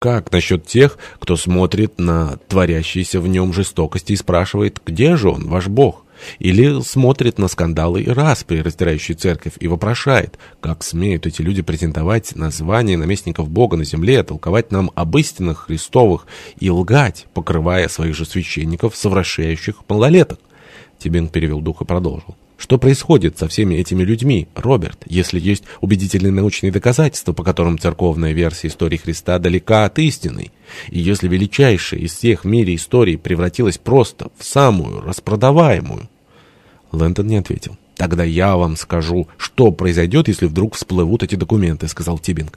Как насчет тех, кто смотрит на творящиеся в нем жестокости и спрашивает, где же он, ваш Бог? Или смотрит на скандалы и распри, раздирающие церковь, и вопрошает, как смеют эти люди претендовать на звание наместников Бога на земле, толковать нам об истинах Христовых и лгать, покрывая своих же священников, совращающих малолеток. Тибин перевел дух и продолжил. Что происходит со всеми этими людьми, Роберт, если есть убедительные научные доказательства, по которым церковная версия истории Христа далека от истины? И если величайшая из всех в мире историй превратилась просто в самую распродаваемую? Лэндон не ответил. «Тогда я вам скажу, что произойдет, если вдруг всплывут эти документы», — сказал Тибинг.